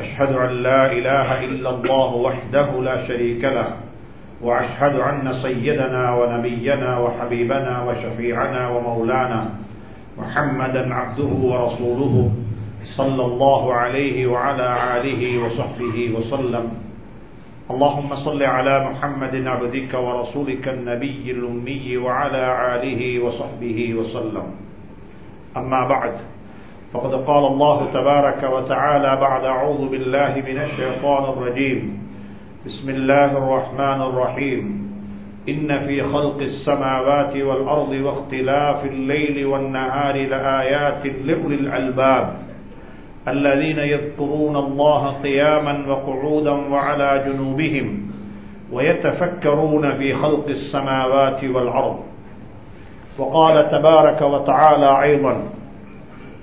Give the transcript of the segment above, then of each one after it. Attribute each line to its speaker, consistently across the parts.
Speaker 1: أشهد أن لا إله إلا الله وحده لا شريك له وأشهد أن سيدنا ونبينا وحبيبنا وشفيعنا ومولانا محمدا عبده ورسوله صلى الله عليه وعلى آله وصحبه وسلم. اللهم صل على محمد عبدك ورسولك النبي الأمي وعلى آله وصحبه وسلم. أما بعد فقد قال الله تبارك وتعالى بعد أعوذ بالله من الشيطان الرجيم. بسم الله الرحمن الرحيم. إن في خلق السماوات والأرض واختلاف الليل والنهار لآيات لأولي الألباب. الذين يذكرون الله قياما وقعودا وعلى جنوبهم ويتفكرون في خلق السماوات والأرض. وقال تبارك وتعالى أيضا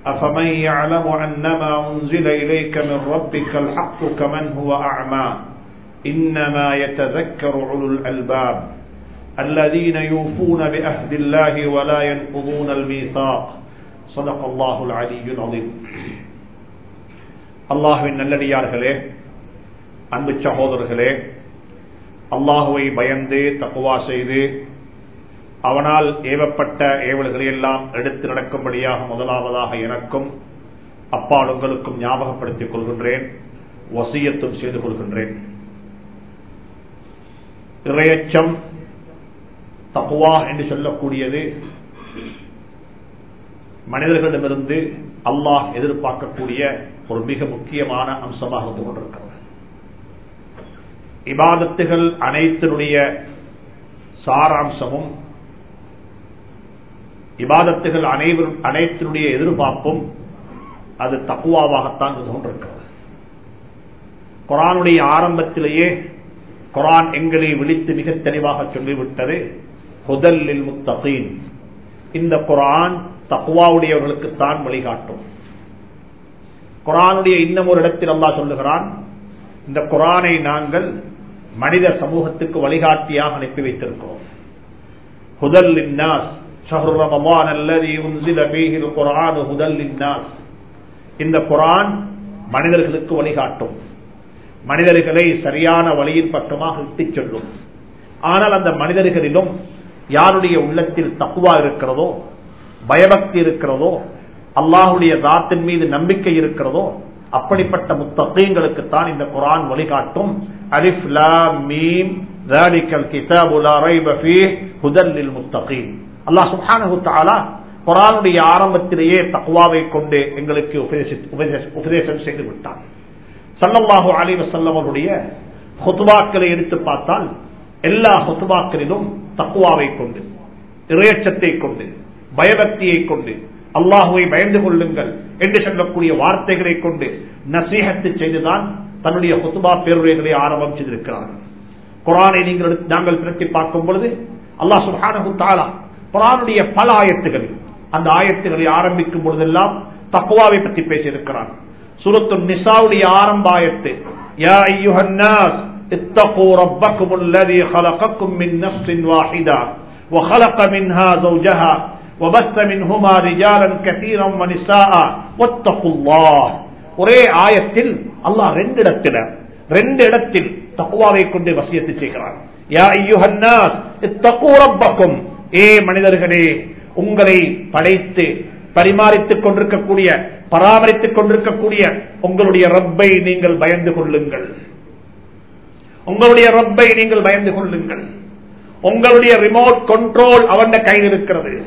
Speaker 1: أفمن يعلم أنما أنزل إليك من ربك الحق كمن هو أعمى إنما يتذكر أولو الألباب الذين يوفون بأهد الله ولا ينقضون الميثاق صدق الله العلي العظيم அல்லாஹுவின் நல்லடியார்களே அன்பு சகோதரர்களே அல்லாஹுவை பயந்து தக்குவா செய்து அவனால் ஏவப்பட்ட ஏவல்களை எல்லாம் எடுத்து நடக்கும்படியாக முதலாவதாக எனக்கும் அப்பால் உங்களுக்கும் ஞாபகப்படுத்திக் கொள்கின்றேன் வசியத்தும் செய்து கொள்கின்றேன். இறையச்சம் தப்புவா என்று சொல்லக்கூடியது மனிதர்களிடமிருந்து அல்லாஹ் எதிர்பார்க்கக்கூடிய ஒரு மிக முக்கியமான அம்சமாக இருந்து கொண்டிருக்கிறது இபாதத்துகள் அனைத்தினுடைய சாராம்சமும் இபாதத்துகள் அனைவரும் அனைத்தினுடைய எதிர்பார்ப்பும் அது தக்குவாவாகத்தான் இருந்து குரானுடைய ஆரம்பத்திலேயே குரான் எங்களை விழித்து மிக தெளிவாக சொல்லிவிட்டது ஹுதல்லில் முத்தகீன். இந்த குரான் தக்குவாவுடையவர்களுக்கு தான் வழிகாட்டும். குரானுடைய இன்னும் ஒரு இடத்தில் அல்லா சொல்லுகிறான் இந்த குரானை நாங்கள் மனித சமூகத்துக்கு வழிகாட்டியாக அனுப்பி வைத்திருக்கிறோம். ஹுதல் இன்னாஸ் இந்த குரான் மனிதர்களுக்கு வழிகாட்டும். மனிதர்களை சரியான வழியின் பக்கமாக இட்டுச் செல்லும். ஆனால் அந்த மனிதர்களிலும் யாருடைய உள்ளத்தில் தக்குவா இருக்கிறதோ பயபக்தி இருக்கிறதோ அல்லாஹுடைய தாத்தின் மீது நம்பிக்கை இருக்கிறதோ அப்படிப்பட்ட முத்தகைங்களுக்கு தான் இந்த குரான் வழிகாட்டும். அலிஃப் மீம் அல்லாஹ் அல்லா தாலா குரானுடைய ஆரம்பத்திலேயே தக்குவாவை கொண்டு எங்களுக்கு உபதேசம் செய்து விட்டார் சல்லல்லாஹு அலிவசல்லமனுடைய ஹொத்துவாக்களை எடுத்து பார்த்தால் எல்லா ஹொத்துவாக்களிலும் தக்குவாவை கொண்டு இறையச்சத்தை கொண்டு பயபக்தியை கொண்டு அல்லாஹுவை பயந்து கொள்ளுங்கள் என்று சொல்லக்கூடிய வார்த்தைகளை கொண்டு நசீகத்து செய்துதான் தன்னுடைய ஹொத்துபா பேருரைகளை ஆரம்பம் செய்திருக்கிறார்கள். குரானை நீங்கள் நாங்கள் திரட்டி பார்க்கும் பொழுது அல்லாஹ் சுஹானு தாலா குரானுடைய பல ஆயத்துகள் அந்த ஆயத்துகளை ஆரம்பிக்கும் பொழுதெல்லாம் தக்குவாவை பற்றி பேசியிருக்கிறான் சுரத்து நிசாவுடைய ஆரம்ப ஆயத்து யா ஐயுஹன்னாஸ் اتقوا ربكم الذي خلقكم من نفس واحدة وخلق منها زوجها وبث منهما رجالا كثيرا ونساء واتقوا الله ஒரே ஆயத்தில் அல்லாஹ் ரெண்டு இடத்துல ரெண்டு இடத்தில் தக்குவாவை கொண்டு வசியத்து செய்கிறார் யா ஐயுஹன்னாஸ் இத்தகு ரப்பக்கும் ஏ மனிதர்களே உங்களை படைத்து பரிமாறித்துக் கொண்டிருக்கக்கூடிய பராமரித்துக் கொண்டிருக்கக்கூடிய உங்களுடைய ரப்பை நீங்கள் பயந்து கொள்ளுங்கள். உங்களுடைய ரப்பை நீங்கள் பயந்து கொள்ளுங்கள். உங்களுடைய ரிமோட் கண்ட்ரோல் அவன் கையில் இருக்கிறது.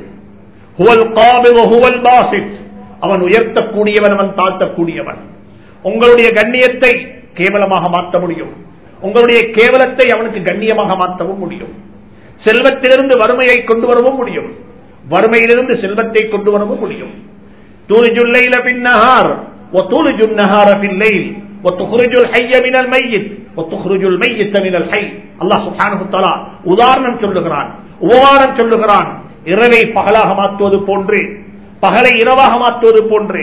Speaker 1: அவன் உயர்த்தக்கூடியவன் அவன் தாழ்த்தக்கூடியவன். உங்களுடைய கண்ணியத்தை கேவலமாக மாற்ற முடியும். உங்களுடைய கேவலத்தை அவனுக்கு கண்ணியமாக மாற்றவும் முடியும். செல்வத்திலிருந்து வறுமையை கொண்டு வரவும் முடியும் வறுமையிலிருந்து செல்வத்தை கொண்டு வரவும் முடியும் தூரிஜுல்லைல பின்னஹார் وتولج النهار في الليل وتخرج الحي من الميت وتخرج الميت من الحي அல்லாஹ் சுப்ஹானஹு தஆலா உதாரணம் சொல்லுகிறான் உபமானம் சொல்லுகிறான் இரவை பகலாக மாற்றுவது போன்று பகலை இரவாக மாற்றுவது போன்று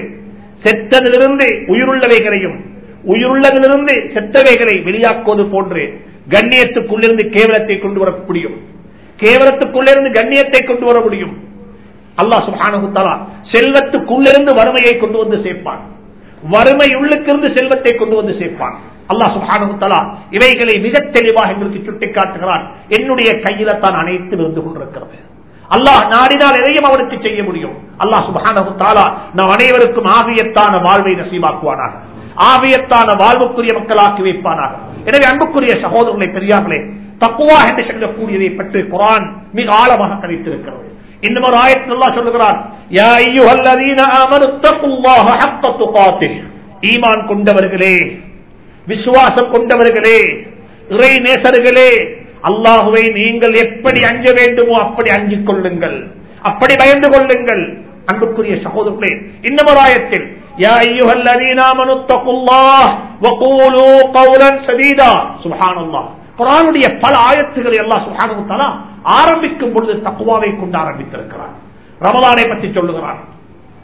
Speaker 1: செத்ததிலிருந்து உயிருள்ளவைகளையும் உயிருள்ளதிலிருந்து செத்தவைகளை வெளியாக்குவது போன்று கண்ணியத்துக்குள்ளிருந்து கேவலத்தை கொண்டு வர முடியும் கேவலத்துக்குள்ளிருந்து கண்ணியத்தை கொண்டு வர முடியும். அல்லாஹ் சுப்ஹானஹு செல்வத்துக்குள்ளிருந்து வறுமையை கொண்டு வந்து சேர்ப்பான். வறுமை உள்ளுக்கிருந்து செல்வத்தை கொண்டு வந்து சேர்ப்பான். அல்லா சுப்ஹானஹு இவைகளை மிக தெளிவாக எங்களுக்கு சுட்டிக்காட்டுகிறான். என்னுடைய கையில தான் அனைத்து இருந்து கொண்டிருக்கிறது. அல்லாஹ் நாடினால் எதையும் அவனுக்கு செய்ய முடியும். அல்லாஹ் சுபானகுத்தாலா நாம் நம் அனைவருக்கும் ஆவியத்தான வாழ்வை நசீபாக்குவானாக ஆவியத்தான வாழ்வுக்குரிய மக்களாக்கி வைப்பானாக. எனவே அன்புக்குரிய சகோதரர்களை பெரியார்களே தக்குவா என்று சொல்லக்கூடியதை பற்றி குரான் மிக ஆழமாக கணித்திருக்கிறது. இன்னும் ஒரு ஆயத்தில் அல்லாஹ் சொல்லுகிறான் யா அய்யுஹல்லதீன ஆமனு தக்குல்லாஹ ஹக்க துகாத்திஹ். ஈமான் கொண்டவர்களே விசுவாசம் கொண்டவர்களே இறை நேசர்களே அல்லாஹுவை நீங்கள் எப்படி அஞ்ச வேண்டுமோ அப்படி அஞ்சிக் கொள்ளுங்கள். அப்படி பயந்து கொள்ளுங்கள். அன்புக்குரிய சகோதரர்களே இன்னும் ஒரு ஆயத்தில் யா அய்யுஹல்லதீன ஆமனு தக்குல்லாஹ் வகூலு கௌலன் சதீதா. சுப்ஹானல்லாஹ். குரானுடைய பல ஆயத்துகளை எல்லாம் சுஹானு தலா ஆரம்பிக்கும் பொழுது தக்குவாவை கொண்டு ஆரம்பித்திருக்கிறான். ரமலானை பற்றி சொல்லுகிறான்.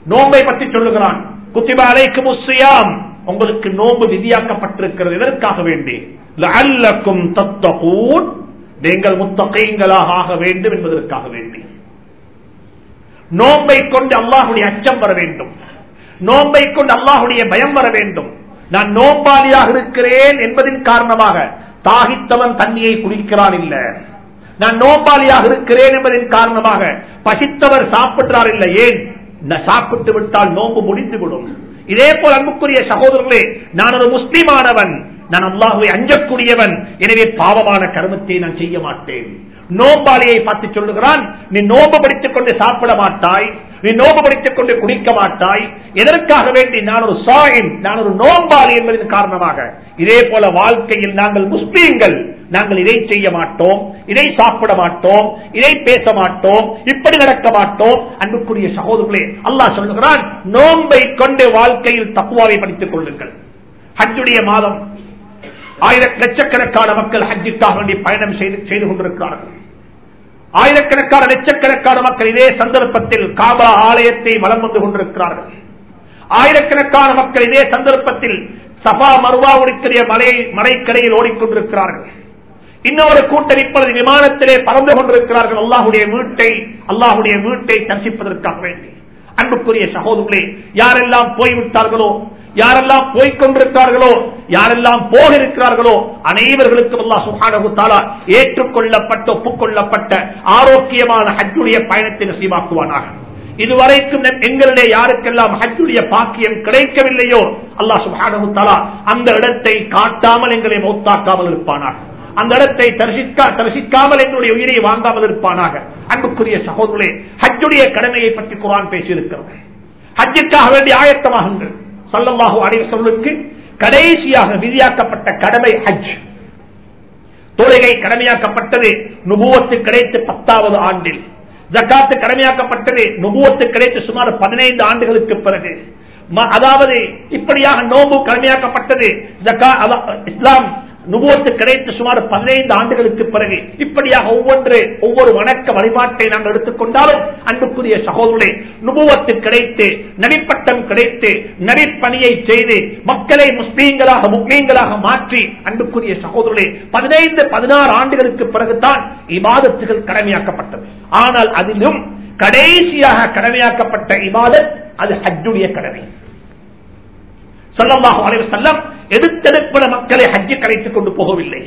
Speaker 1: நோம்பை பற்றி சொல்லுகிறான். குத்திபா அலைக்கும் முஸ்ஸியாம் உங்களுக்கு நோம்பு விதியாக்கப்பட்டிருக்கிறது. எதற்காக வேண்டி? அல்லக்கும் தத்தகூன். நீங்கள் முத்தகைங்களாக ஆக வேண்டும் என்பதற்காக வேண்டி. நோம்பை கொண்டு அல்லாஹுடைய அச்சம் வர வேண்டும். நோம்பை கொண்டு அல்லாஹுடைய பயம் வர வேண்டும். நான் நோம்பாளியாக இருக்கிறேன் என்பதின் காரணமாக தாகித்தவன் தண்ணியை குடிக்கிறான் இல்ல. நான் நோம்பாளியாக இருக்கிறேன் என்பதன் காரணமாக பசித்தவர் சாப்பிடுறார் இல்லை. ஏன்? நான் சாப்பிட்டு விட்டால் நோம்பு முடிந்துவிடும். இதே போல் அன்புக்குரிய சகோதரர்களே நான் ஒரு முஸ்லிமானவன். நான் அல்லாஹுவை அஞ்சக்கூடியவன். எனவே பாவமான கருமத்தை நான் செய்ய மாட்டேன். நோம்பாளியை பார்த்து சொல்லுகிறான் நீ நோம்பு படித்துக் கொண்டு சாப்பிட மாட்டாய். நீ நோம்பு படித்துக் கொண்டு குடிக்க மாட்டாய். எதற்காக வேண்டி நான் ஒரு சாயின் நான் ஒரு நோம்பாளி என்பதன் காரணமாக. இதே போல வாழ்க்கையில் நாங்கள் முஸ்லீம்கள். நாங்கள் இதை செய்ய மாட்டோம் இதை சாப்பிட மாட்டோம் இதை பேச மாட்டோம் இப்படி நடக்க மாட்டோம். அன்புக்குரிய சகோதரர்களே அல்லாஹ் சொல்லுகிறான் நோன்பை கொண்டு வாழ்க்கையில் தப்புவாவை படித்துக் கொள்ளுங்கள். ஹஜ்ஜுடைய மாதம் ஆயிர லட்சக்கணக்கான மக்கள் ஹஜ்ஜுக்காக வேண்டி பயணம் செய்து செய்து கொண்டிருக்கிறார்கள். ஆயிரக்கணக்கான லட்சக்கணக்கான மக்கள் இதே சந்தர்ப்பத்தில் காபா ஆலயத்தை வளம் வந்து கொண்டிருக்கிறார்கள். ஆயிரக்கணக்கான மக்கள் இதே சந்தர்ப்பத்தில் சபா மருவா உடைய மலை மலைக்கரையில் ஓடிக்கொண்டிருக்கிறார்கள். இன்னொரு கூட்டம் இப்பொழுது விமானத்திலே பறந்து கொண்டிருக்கிறார்கள். அல்லாஹுடைய வீட்டை அல்லாஹுடைய வீட்டை தரிசிப்பதற்காக வேண்டி. அன்புக்குரிய சகோதரர்களே யாரெல்லாம் போய்விட்டார்களோ யாரெல்லாம் போய்கொண்டிருக்கிறார்களோ யாரெல்லாம் போக இருக்கிறார்களோ அனைவர்களுக்கும் அல்லா சுகானகுத்தாலா ஏற்றுக்கொள்ளப்பட்ட ஒப்புக்கொள்ளப்பட்ட ஆரோக்கியமான ஹஜ்ஜுடைய பயணத்தை நசீமாக்குவானாக இதுவரைக்கும் எங்களுடைய யாருக்கெல்லாம் ஹஜ்ஜுடைய பாக்கியம் கிடைக்கவில்லையோ அல்லா சுஹானு அந்த இடத்தை காட்டாமல் எங்களை மௌத்தாக்காமல் இருப்பானாக. அந்த இடத்தை தரிசிக்கா தரிசிக்காமல் என்னுடைய உயிரை வாங்காமல் இருப்பானாக. அன்புக்குரிய சகோதரே ஹஜ்ஜுடைய கடமையை பற்றி குரான் பேசியிருக்கிறது. ஹஜ்ஜுக்காக வேண்டிய ஆயத்தமாகுங்கள். சல்லல்லாஹு அலைவசல்லுக்கு கடைசியாக விதியாக்கப்பட்ட கடமை ஹஜ். தொழுகை கடமையாக்கப்பட்டது நுபுவத்து கிடைத்து பத்தாவது ஆண்டில். ஜக்காத்து கடமையாக்கப்பட்டது நுபுவத்து கிடைத்து சுமார் பதினைந்து ஆண்டுகளுக்கு பிறகு. அதாவது இப்படியாக நோம்பு கடமையாக்கப்பட்டது இஸ்லாம் நுபுவத்து கிடைத்து சுமார் பதினைந்து ஆண்டுகளுக்கு பிறகு இப்படியாக ஒவ்வொன்று ஒவ்வொரு வணக்க வழிபாட்டை நாங்கள் எடுத்துக்கொண்டாலும் அன்புக்குரிய சகோதரே நுபுவத்து கிடைத்து நடிப்பட்டம் கிடைத்து நடிப்பணியை செய்து மக்களை முஸ்லீம்களாக முக்மீன்களாக மாற்றி அன்புக்குரிய சகோதரே பதினைந்து பதினாறு ஆண்டுகளுக்கு பிறகுதான் இவாதத்துகள் கடமையாக்கப்பட்டது. ஆனால் அதிலும் கடைசியாக கடமையாக்கப்பட்ட இவாதத் அது ஹஜ்ஜுடைய கடமை. சொல்லமாக செல்லம் எடுத்தெடுப்பட மக்களை ஹஜ்ஜுக்கு அழைத்துக் கொண்டு போகவில்லை.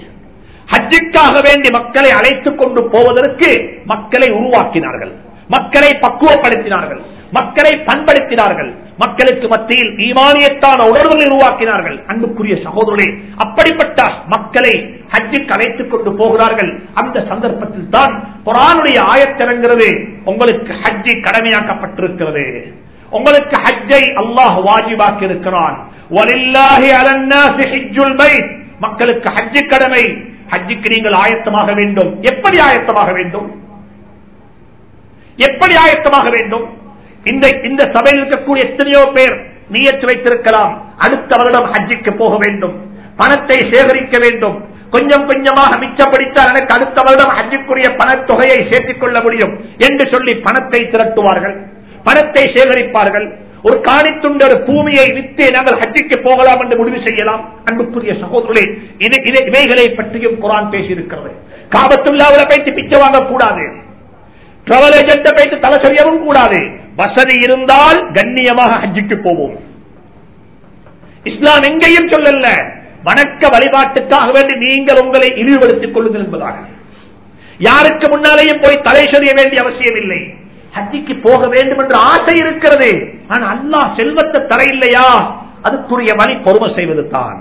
Speaker 1: ஹஜ்ஜுக்காக வேண்டி மக்களை அழைத்துக் கொண்டு போவதற்கு மக்களை உருவாக்கினார்கள். மக்களை பக்குவப்படுத்தினார்கள். மக்களை பண்படுத்தினார்கள். மக்களுக்கு மத்தியில் ஈமானியத்தான உணர்வுகளை உருவாக்கினார்கள். அன்புக்குரிய சகோதரே அப்படிப்பட்ட மக்களை ஹஜ்ஜுக்கு அழைத்துக் கொண்டு போகிறார்கள். அந்த சந்தர்ப்பத்தில் தான் குரானுடைய ஆயத்திறங்கிறது உங்களுக்கு ஹஜ்ஜி கடமையாக்கப்பட்டிருக்கிறது. உங்களுக்கு ஹஜ்ஜை அல்லாஹ் வாஜிபாக்கி இருக்கிறான் மக்களுக்கு ஹஜ்ஜு கடமை. ஹஜ்ஜுக்கு நீங்கள் ஆயத்தமாக வேண்டும். எப்படி ஆயத்தமாக வேண்டும்? எப்படி ஆயத்தமாக வேண்டும்? இந்த இந்த சபையில் இருக்கக்கூடிய எத்தனையோ பேர் நீயத்து வைத்திருக்கலாம்.
Speaker 2: அடுத்த வருடம் ஹஜ்ஜிக்கு போக வேண்டும். பணத்தை சேகரிக்க வேண்டும். கொஞ்சம் கொஞ்சமாக மிச்சப்படுத்தால் எனக்கு அடுத்த வருடம் ஹஜ்ஜுக்குரிய பணத்தொகையை சேர்த்துக் கொள்ள முடியும் என்று சொல்லி பணத்தை திரட்டுவார்கள். பணத்தை சேகரிப்பார்கள். ஒரு காணித்துண்ட ஒரு பூமியை வித்து நாங்கள் ஹஜ்ஜிக்கு போகலாம் என்று முடிவு செய்யலாம். அன்புக்குரிய சகோதரர்களே இது இது- இவைகளை பற்றியும் குரான் பேசியிருக்கிறது. காபத்துள்ளாவில் பயிற்சி பிச்சை வாங்கக்கூடாது. டிராவல் ஏஜென்ட்டை பயிற்சி தலை சரியவும் கூடாது. வசதி இருந்தால் கண்ணியமாக ஹஜ்ஜிக்கு போவோம். இஸ்லாம் எங்கேயும் சொல்லல. வணக்க வழிபாட்டுக்காக வேண்டி நீங்கள் உங்களை இழிவுபடுத்திக் கொள்ளுங்கள் என்பதாக. யாருக்கு முன்னாலேயும் போய் தலை சொரிய வேண்டிய அவசியம் இல்லை ஹஜ்ஜிக்கு போக வேண்டும் என்று ஆசை இருக்கிறது. ஆனா அல்லாஹ் செல்வத்தை தர இல்லையா அதுக்குரிய வழி பொறுமை செய்வது தான்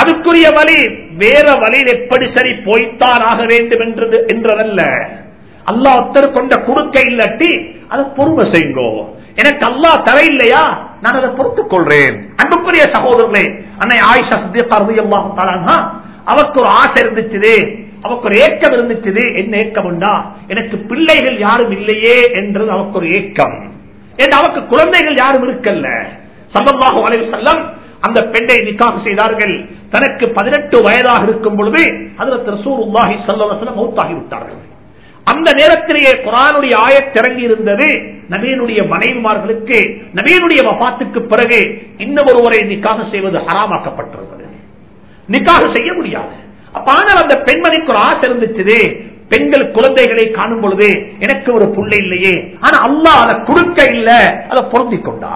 Speaker 2: அதுக்குரிய வழி வேற வழியில் எப்படி சரி போய்த்தான் ஆக வேண்டும் என்றது என்றதல்ல. அல்லா ஒருத்தர் கொண்ட குறுக்க இல்லாட்டி அதை பொறுமை செய்யுங்கோ. எனக்கு அல்லாஹ் தர இல்லையா நான் அதை பொறுத்துக் கொள்றேன். அன்புக்குரிய சகோதரர்களே அன்னை ஆயிஷா சித்தியல்லாஹு அவருக்கு ஒரு ஆசை இருந்துச்சு அவருக்கு ஒரு ஏக்கம் இருந்துச்சு என்ன ஏக்கம் உண்டா? எனக்கு பிள்ளைகள் யாரும் இல்லையே என்றது அவருக்கு ஒரு ஏக்கம். ஏன் அவருக்கு குழந்தைகள் யாரும் இருக்கல்ல? சம்பமாக வளைவு செல்லம் அந்த பெண்ணை நிக்காக செய்தார்கள். தனக்கு பதினெட்டு வயதாக இருக்கும் பொழுது அதில் ரசூலுல்லாஹி ஸல்லல்லாஹு அலைஹி வஸல்லம் விட்டார்கள். அந்த நேரத்திலேயே குரானுடைய ஆயத்திறங்கி இருந்தது. நபீனுடைய மனைவிமார்களுக்கு நபீனுடைய வபாத்துக்கு பிறகு இன்னொருவரை நிக்காக செய்வது ஹராமாக்கப்பட்டிருந்தது. நிக்காக செய்ய முடியாது. அப்ப ஆனால் அந்த பெண்மணிக்கு ஒரு ஆசை இருந்துச்சு. பெண்கள் குழந்தைகளை காணும் பொழுது எனக்கு ஒரு புள்ளை இல்லையே. ஆனா அல்லா அதை கொடுக்க இல்ல. அதை பொருந்திக் கொண்டா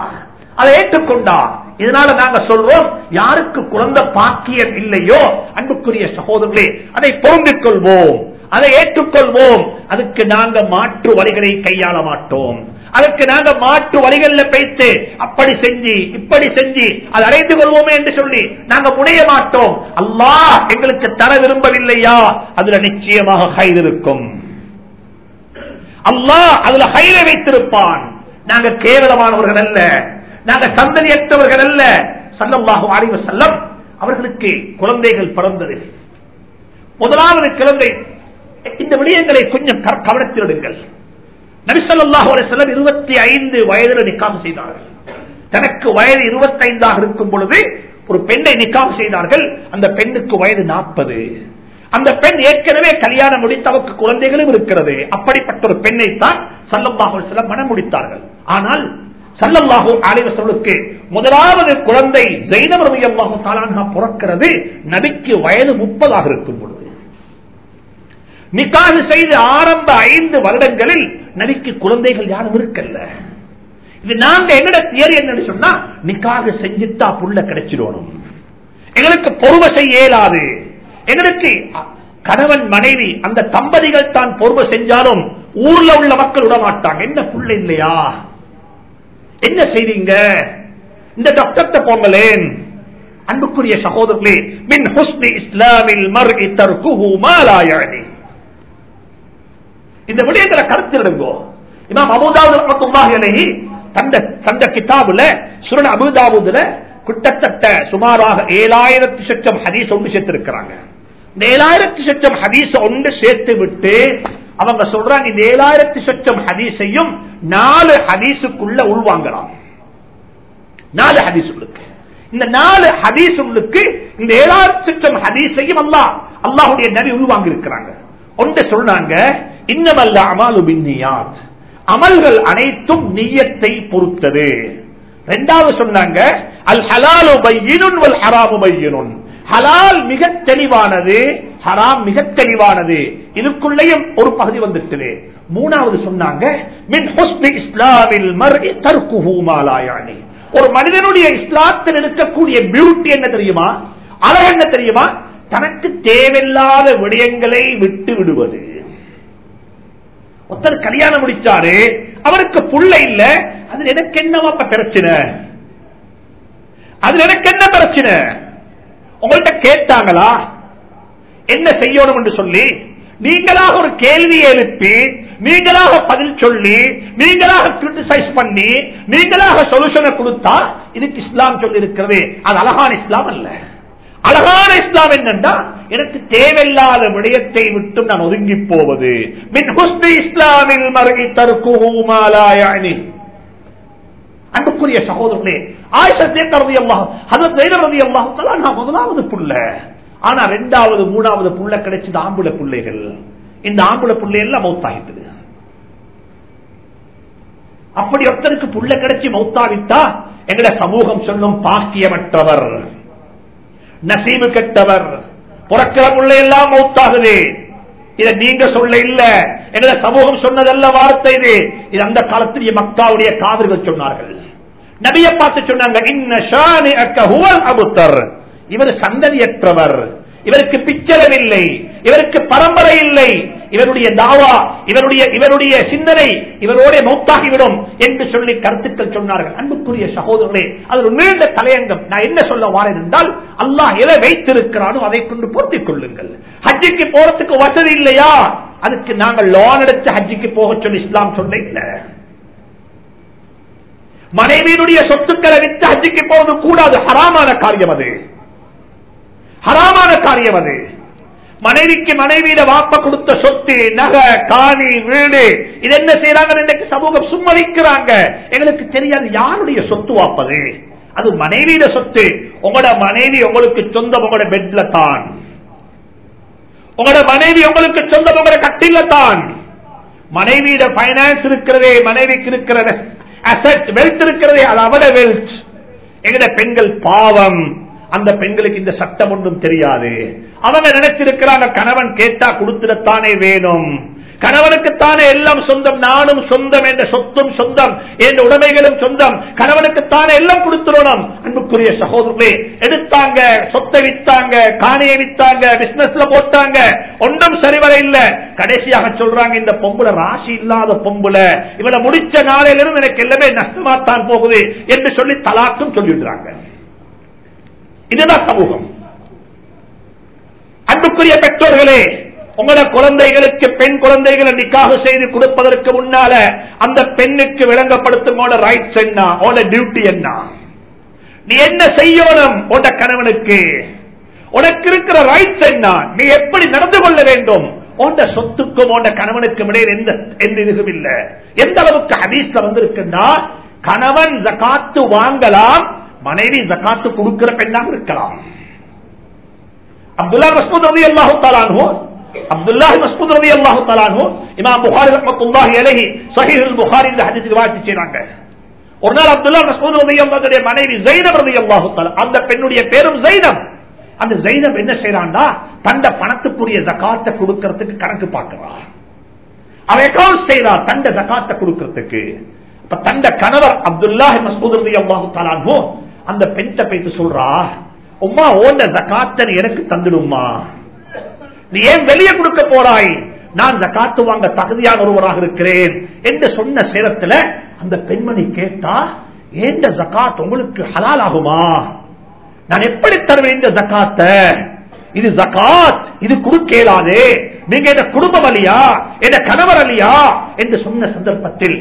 Speaker 2: அதை ஏற்றுக்கொண்டா இதனால நாங்க சொல்றோம் யாருக்கு குழந்தை பாக்கியம் இல்லையோ அன்புக்குரிய சகோதரர்களே அதை பொருந்திக் கொள்வோம். அதை ஏற்றுக்கொள்வோம். அதுக்கு நாங்க மாற்று வழிகளை கையாள மாட்டோம். அதுக்கு நாங்க மாற்று வழிகள்ல பேசு அப்படி செஞ்சு இப்படி செஞ்சு அதை அடைந்து கொள்வோமே என்று சொல்லி நாங்க முனைய மாட்டோம். அல்லாஹ் எங்களுக்கு தர விரும்பவில்லையா? அதுல நிச்சயமாக கயிறு இருக்கும். அல்லாஹ் அதுல கயிறை வைத்திருப்பான். நாங்க கேவலமானவர்கள் அல்ல. நாங்க சந்ததியற்றவர்கள் அல்ல. சல்லல்லாஹு அறிவு செல்லம் அவர்களுக்கு குழந்தைகள் பிறந்தது. முதலாவது குழந்தை இந்த விடயங்களை கொஞ்சம் க- கவனத்திலிடுங்கள் நபிசல்லாஹு அலிசல்லம் இருபத்தி ஐந்து வயதில் நிக்காம் செய்தார்கள். தனக்கு வயது இருபத்தைந்தாக இருக்கும் பொழுது ஒரு பெண்ணை நிக்காம் செய்தார்கள். அந்த பெண்ணுக்கு வயது நாற்பது. அந்த பெண் ஏற்கனவே கல்யாணம் முடித்து அவருக்கு குழந்தைகளும் இருக்கிறது. அப்படிப்பட்ட ஒரு பெண்ணை தான் சல்லல்லாஹு சிலம் மனம் முடித்தார்கள் ஆனால் சல்லல்லாஹு அலைஹி முதலாவது குழந்தை ஜெயினவர் ரலியல்லாஹு பிறக்கிறது. நபிக்கு வயது முப்பதாக இருக்கும் பொழுது. நிக்காது செய்து ஆரம்ப ஐந்து வருடங்களில் நபிக்கு குழந்தைகள் யாரும் இருக்கல்ல இது நாங்க எங்கட தியரி என்னன்னு சொன்னா நிக்காக செஞ்சுட்டா புள்ள கிடைச்சிடணும். எங்களுக்கு பொறுமை செய்ய இயலாது. எங்களுக்கு கணவன் மனைவி அந்த தம்பதிகள் தான் பொறுமை செஞ்சாலும் ஊர்ல உள்ள மக்கள் விட மாட்டாங்க என்ன புள்ள இல்லையா? என்ன செய்வீங்க இந்த டாக்டர்கிட்ட போங்களேன். அன்புக்குரிய சகோதரர்களே மின் ஹுஸ்னி இஸ்லாமில் மர்இ தர்குஹு மாலாயணி இந்த விடயத்துல கருத்திடுங்கோ இமாம் அபுதாபு ரஹ்மத்துல்லாஹி தந்த தந்த கிதாபுல சுரண அபுதாபுதுல கிட்டத்தட்ட சுமாராக ஏழாயிரத்தி சட்டம் ஹதீஸ் ஒன்று சேர்த்திருக்கிறாங்க. இந்த ஏழாயிரத்து சட்டம் ஹதீஸ் ஒன்று சேர்த்து விட்டு அவங்க சொல்றாங்க இந்த ஏழாயிரத்தி சட்டம் ஹதீஸையும் நாலு ஹதீஸுக்குள்ள உள்வாங்கலாம். நாலு ஹதீஸுகளுக்கு. இந்த நாலு ஹதீஸுகளுக்கு இந்த ஏழாயிரத்தி சட்டம் ஹதீஸையும் அல்லாஹ் அல்லாஹுடைய நபி உள்வாங்கி இருக்கிறாங்க ஒன்று சொன்னாங்க இன்னமல்ல அமாலு பின்னியாத் அமல்கள் அனைத்தும் நீயத்தை பொறுத்தது. ரெண்டாவது சொன்னாங்க அல் ஹலாலு பையினுன் வல் ஹராமு பையினுன். ஹலால் மிக தெளிவானது ஹராம் மிக தெளிவானது. இதுக்குள்ளேயும் ஒரு பகுதி வந்துட்டது. மூணாவது சொன்னாங்க மின் ஹுஸ்னி இஸ்லாமில் மர்இ ஒரு மனிதனுடைய இஸ்லாத்தில் இருக்கக்கூடிய பியூட்டி என்ன தெரியுமா? அழகு என்ன தெரியுமா? தனக்கு தேவையில்லாத விடயங்களை விட்டு விடுவது. ஒருத்தர் கல்யாணம் முடிச்சாரு அவருக்கு புள்ள இல்ல அதுல எனக்கு என்னவாப்ப பிரச்சனை. அதுல எனக்கு என்ன பிரச்சனை? உங்கள்கிட்ட கேட்டாங்களா? என்ன செய்யணும் என்று சொல்லி நீங்களாக ஒரு கேள்வி எழுப்பி நீங்களாக பதில் சொல்லி நீங்களாக கிரிட்டிசைஸ் பண்ணி நீங்களாக சொல்யூஷனை கொடுத்தா இதுக்கு இஸ்லாம் சொல்லி இருக்கிறது அது அழகான இஸ்லாம் அல்ல. அழகான இஸ்லாம் என்னன்னா எனக்கு தேவையில்லாத விடயத்தை விட்டு நான் ஒதுங்கி போவது. மின் ஹுஸ்னி இஸ்லாமில் மருகி தருக்குமாலாயணி அன்புக்குரிய சகோதரர்களே ஆயிஷா ரதி அல்லாஹ் ஹதரத் ரவி ரதி நான் முதலாவது புள்ள. ஆனா ரெண்டாவது மூணாவது புள்ள கிடைச்சது ஆம்புல பிள்ளைகள். இந்த ஆம்புல பிள்ளை எல்லாம் மௌத்தாகிட்டது. அப்படி ஒருத்தருக்கு புள்ள கிடைச்சி மௌத்தாவிட்டா எங்கட சமூகம் சொல்லும் பாக்கியமற்றவர். நசீபு கெட்டவர். புறக்கிற உள்ள எல்லாம் மௌத்தாகுது. இதை நீங்க சொல்ல இல்ல. எங்கட சமூகம் சொன்னதல்ல வார்த்தை இது. இது அந்த காலத்திலேயே மக்காவுடைய காதல்கள் சொன்னார்கள். நபிய பார்த்து சொன்னாங்க அபுத்தர். இவர் சந்ததியற்றவர். இவருக்கு பிச்சரம் இல்லை. இவருக்கு பரம்பரை இல்லை. இவருடைய தாவா இவருடைய இவருடைய சிந்தனை இவரோட மௌத்தாகிவிடும் என்று சொல்லி கருத்துக்கள் சொன்னார்கள். அன்புக்குரிய சகோதரர்களே அது நீண்ட தலையங்கம். நான் என்ன சொல்ல வாரேன் என்றால் அல்லாஹ் எதை வைத்திருக்கிறானோ அதை கொண்டு பொருத்திக் கொள்ளுங்கள். ஹஜ்ஜிக்கு போறதுக்கு வசதி இல்லையா? அதுக்கு நாங்கள் லோன் எடுத்து ஹஜ்ஜிக்கு போக சொல்லி இஸ்லாம் சொல்ல இல்லை. மனைவியினுடைய சொத்துக்களை வித்து ஹஜ்ஜிக்கு போவது கூடாது. ஹராமான காரியம் அது. ஹராமான காரியம் அது. மனைவிக்கு மனைவியில வாப்ப கொடுத்த சொத்து நகை காணி வீடு இது என்ன செய்யறாங்க இன்னைக்கு சமூகம் சும்மதிக்கிறாங்க எங்களுக்கு தெரியாது யாருடைய சொத்து வாப்பது? அது மனைவியில சொத்து. உங்களோட மனைவி உங்களுக்கு சொந்தம் உங்களோட பெட்ல தான். உங்களோட மனைவி உங்களுக்கு சொந்தம் உங்களோட கட்டில தான். மனைவியிட பைனான்ஸ் இருக்கிறதே மனைவிக்கு இருக்கிற அசட் வெல்த் இருக்கிறதே அது அவட வெல்த் எங்கட பெண்கள் பாவம். அந்த பெண்களுக்கு இந்த சட்டம் ஒன்றும் தெரியாது. அவங்க நினைச்சிருக்கிறாங்க கணவன் கேட்டா கொடுத்துடத்தானே வேணும். கணவனுக்குத்தானே எல்லாம் சொந்தம் நானும் சொந்தம் என்ற சொத்தும் சொந்தம் என்ற உடைமைகளும் சொந்தம். கணவனுக்குத்தானே எல்லாம் கொடுத்துடணும். அன்புக்குரிய சகோதரர்களே எடுத்தாங்க சொத்தை வித்தாங்க காணியை வித்தாங்க பிசினஸ்ல போட்டாங்க. ஒன்றும் சரிவர இல்ல. கடைசியாக சொல்றாங்க இந்த பொம்புல ராசி இல்லாத பொம்புல இவளை முடிச்ச நாளையிலிருந்து எனக்கு எல்லாமே நஷ்டமாத்தான் போகுது என்று சொல்லி தலாக்கும் சொல்லிடுறாங்க இதுதான் சமூகம். அன்புக்குரிய பெற்றோர்களே உங்களோட குழந்தைகளுக்கு பெண் குழந்தைகளை நிக்காக செய்து கொடுப்பதற்கு முன்னால அந்த பெண்ணுக்கு விளங்கப்படுத்தும் ரைட்ஸ் என்ன உன டியூட்டி என்ன? நீ என்ன செய்யணும் உட கணவனுக்கு? உனக்கு இருக்கிற ரைட்ஸ் என்ன? நீ எப்படி நடந்து கொள்ள வேண்டும்? உண்ட சொத்துக்கும் உண்ட கணவனுக்கும் இடையில் எந்த எந்த இதுவும் இல்ல. எந்த அளவுக்கு ஹதீஸ்ல வந்திருக்குன்னா கணவன் ஜகாத்து வாங்கலாம் மனைவி ஜக்காத்து கொடுக்கிற பெண்ணாக இருக்கலாம். அப்துல்லா மஸ்மூத் ரவி அல்லாஹு தாலானோ அப்துல்லா மஸ்மூத் ரவி அல்லாஹு தாலானோ இமாம் புகாரி ரஹ்மத்துல்லாஹி அலஹி சஹீஹுல் புகாரி இந்த ஹதீஸ் வாசி செய்றாங்க. ஒரு நாள் அப்துல்லா மஸ்மூத் ரவி அல்லாஹுடைய மனைவி ஜைனப் ரவி அல்லாஹு தாலா அந்த பெண்ணுடைய பேரும் ஜைனப். அந்த ஜைனப் என்ன செய்றான்டா தண்ட பணத்துக்குரிய ஜக்காத்தை கொடுக்கறதுக்கு கணக்கு பார்க்கிறார் அவன் அக்கௌண்ட் செய்யறா தண்ட ஜக்காத்தை கொடுக்கறதுக்கு. தண்ட கணவர் அப்துல்லாஹி மஸ்மூத் ரவி அல்லாஹு தாலானோ அந்த பெண்கிட்ட போயிட்டு சொல்றா உமா ஓண்ட ஜக்காத்தன் எனக்கு தந்துடுமா நீ ஏன் வெளியே கொடுக்க போறாய்? நான் ஜக்காத்து வாங்க தகுதியான ஒருவராக இருக்கிறேன். என்று சொன்ன சேலத்துல அந்த பெண்மணி கேட்டா ஏந்த ஜக்காத் உங்களுக்கு ஹலால் ஆகுமா? நான் எப்படி தருவேன் இந்த ஜக்காத்த? இது ஜக்காத் இது குறுக்கேலாதே நீங்க என்ன குடும்பம் அலியா என்ன கணவர் அலியா என்று சொன்ன சந்தர்ப்பத்தில்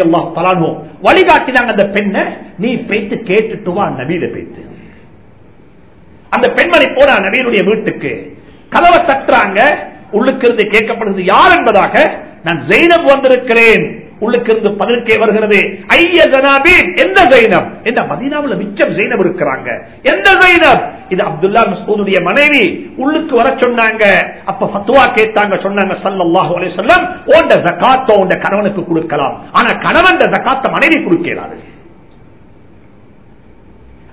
Speaker 2: எல்லாம் வழிகாட்டினாங்க அந்த பெண்ணை நீ பேத்து கேட்டுட்டு வா நபீல பேத்து அந்த பெண்மணி போனா நபீனுடைய வீட்டுக்கு. கதவை தட்டுறாங்க உள்ளுக்கு இருந்து யார் என்பதாக நான் ஜெயினப் வந்திருக்கிறேன். உள்ளுக்கு இருந்து பதிலுக்கே வருகிறது. ஐய ஜனாபீன் எந்த ஜெயினப் என்ற மதீனாவில் மிச்சம் ஜெயினப் இருக்கிறாங்க. எந்த ஜெயினப் இது அப்துல்லா மசூதுடைய மனைவி உள்ளுக்கு வர சொன்னாங்க. அப்ப பத்துவா கேட்டாங்க சொன்னாங்க சல்லல்லாஹு அலி சொல்லம் ஓண்ட ஜக்காத்தோ உண்ட கணவனுக்கு கொடுக்கலாம். ஆனா கணவன் ஜகாத்த மனைவி கொடுக்கிறாரு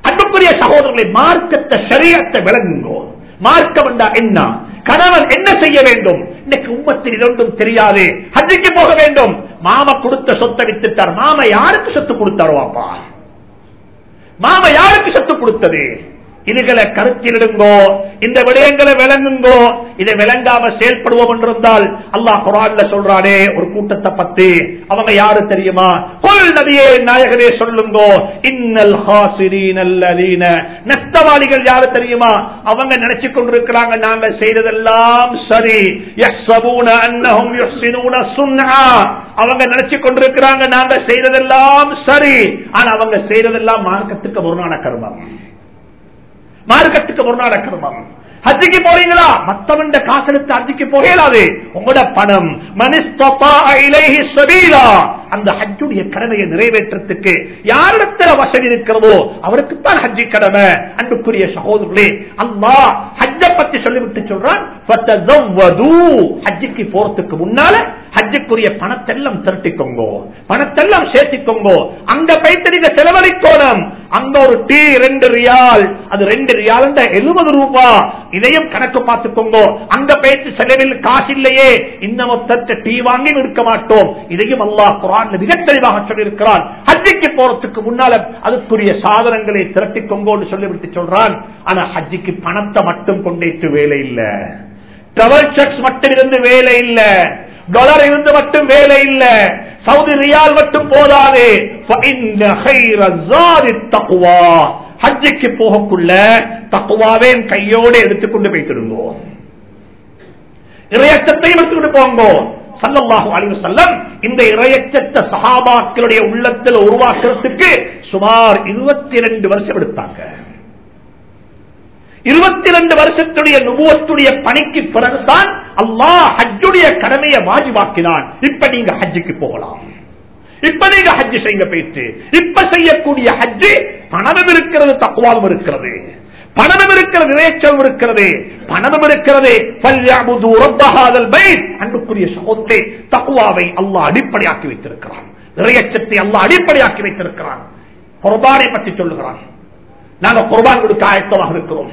Speaker 2: அன்புக்குரிய சகோதரர்களை மார்க்கத்தை சரியத்தை விளங்குங்கோ. மார்க்கம் என்றா என்ன? கணவன் என்ன செய்ய வேண்டும்? இன்னைக்கு உம்மத்தில் இரண்டும் தெரியாது. ஹஜ்ஜிக்கு போக வேண்டும். மாமா கொடுத்த சொத்தை வித்துட்டார். மாமா யாருக்கு சொத்து கொடுத்தாரோ அப்பா? மாமா யாருக்கு சொத்து கொடுத்தது? இதுகளை கருத்திலிடுங்கோ இந்த விடயங்களை விளங்குங்கோ இதை விளங்காம செயல்படுவோம் என்றிருந்தால் அல்லாஹ் குரான்ல சொல்றானே ஒரு கூட்டத்தை பத்தி. அவங்க யாரு தெரியுமா? கொல் நபியே நாயகரே சொல்லுங்கோ இன்னல் ஹாசிரீன் நஷ்டவாளிகள் யாரு தெரியுமா? அவங்க நினைச்சு கொண்டிருக்கிறாங்க நாங்க செய்ததெல்லாம் சரி. அவங்க நினைச்சு கொண்டிருக்கிறாங்க நாங்க செய்ததெல்லாம் சரி. ஆனா அவங்க செய்ததெல்லாம் மார்க்கத்துக்கு முரணான கர்மம். மார்க்கத்துக்கு முரணான கர்மம் ஹஜ்ஜிக்கு போறீங்களா? மத்தவன் காசு எடுத்து ஹஜ்ஜிக்கு போகலாது. உங்களோட பணம். மனிஸ்தபா இலேஹி சபீலா. அந்த ஹஜ்ஜுடைய கடமையை நிறைவேற்றத்துக்கு யாரிடத்துல வசதி இருக்கிறதோ அவருக்குத்தான் ஹஜ்ஜி கடமை. அன்புக்குரிய சகோதரர்களே அல்லாஹ் ஹஜ்ஜ பத்தி சொல்லிவிட்டு சொல்றான் ஹஜ்ஜிக்கு போறதுக்கு முன்னால ஹஜ்ஜுக்குரிய பணத்தெல்லாம் திரட்டிக்கோங்க பணத்தெல்லாம் சேர்த்திக்கோங்க. அங்க போயிட்டு நீங்க செலவழிக்கோணும். அங்க ஒரு டீ ரெண்டு ரியால் அது ரெண்டு ரியால் எழுபது ரூபா. இதையும் கணக்கு பார்த்துக்கோங்க. அங்க போயிட்டு செலவில் காசு இல்லையே. இந்த மொத்தத்தை டீ வாங்கி நிற்க மாட்டோம். இதையும் அல்லா குரா குரான் மிக தெளிவாக சொல்லியிருக்கிறான். ஹஜ்ஜிக்கு போறதுக்கு முன்னால அதுக்குரிய சாதனங்களை திரட்டி கொங்கோன்னு சொல்லிவிட்டு சொல்றான். ஆனா ஹஜ்ஜிக்கு பணத்தை மட்டும் கொண்டேற்று வேலை இல்ல. டிரவல் செக்ஸ் மட்டும் இருந்து வேலை இல்ல. டாலர் இருந்து மட்டும் வேலை இல்ல. சவுதி ரியால் மட்டும் போதாது. ஹஜ்ஜிக்கு போகக்குள்ள தக்குவாவே கையோடு எடுத்துக்கொண்டு போய்த்திருந்தோம் இறையச்சத்தையும் எடுத்துக்கொண்டு போங்கோ. சல்லல்லாஹு அலைஹி வஸல்லம் இந்த இறையச்சத்த சகாபாக்களுடைய உள்ளத்தில் உருவாக்குறதுக்கு சுமார் 22 வருஷம் எடுத்தாங்க. இருபத்தி ரெண்டு வருஷத்துடைய நுபுவத்துடைய பணிக்கு பிறகுதான் அல்லாஹ் ஹஜ்ஜுடைய கடமையை வாஜிவாக்கினான் இப்ப நீங்க ஹஜ்ஜுக்கு போகலாம். இப்ப நீங்க ஹஜ்ஜு செய்ய போயிட்டு இப்ப செய்யக்கூடிய ஹஜ்ஜு பணமும் இருக்கிறது தக்குவாவும் இருக்கிறது. பணமும் இருக்கிறது இறைச்சல் இருக்கிறது. பணமும் இருக்கிறது. ஃபல்யஅபுது ரப்ப ஹாதல் அன்புக்குரிய சகோதரே தகுவாவை அல்லாஹ் அடிப்படையாக்கி வைத்திருக்கிறான். இறையச்சத்தை அல்லாஹ் அடிப்படையாக்கி வைத்திருக்கிறான். குர்பானை பற்றி சொல்லுகிறான். நாங்க குர்பான் கொடுக்க ஆயத்தமாக இருக்கிறோம்.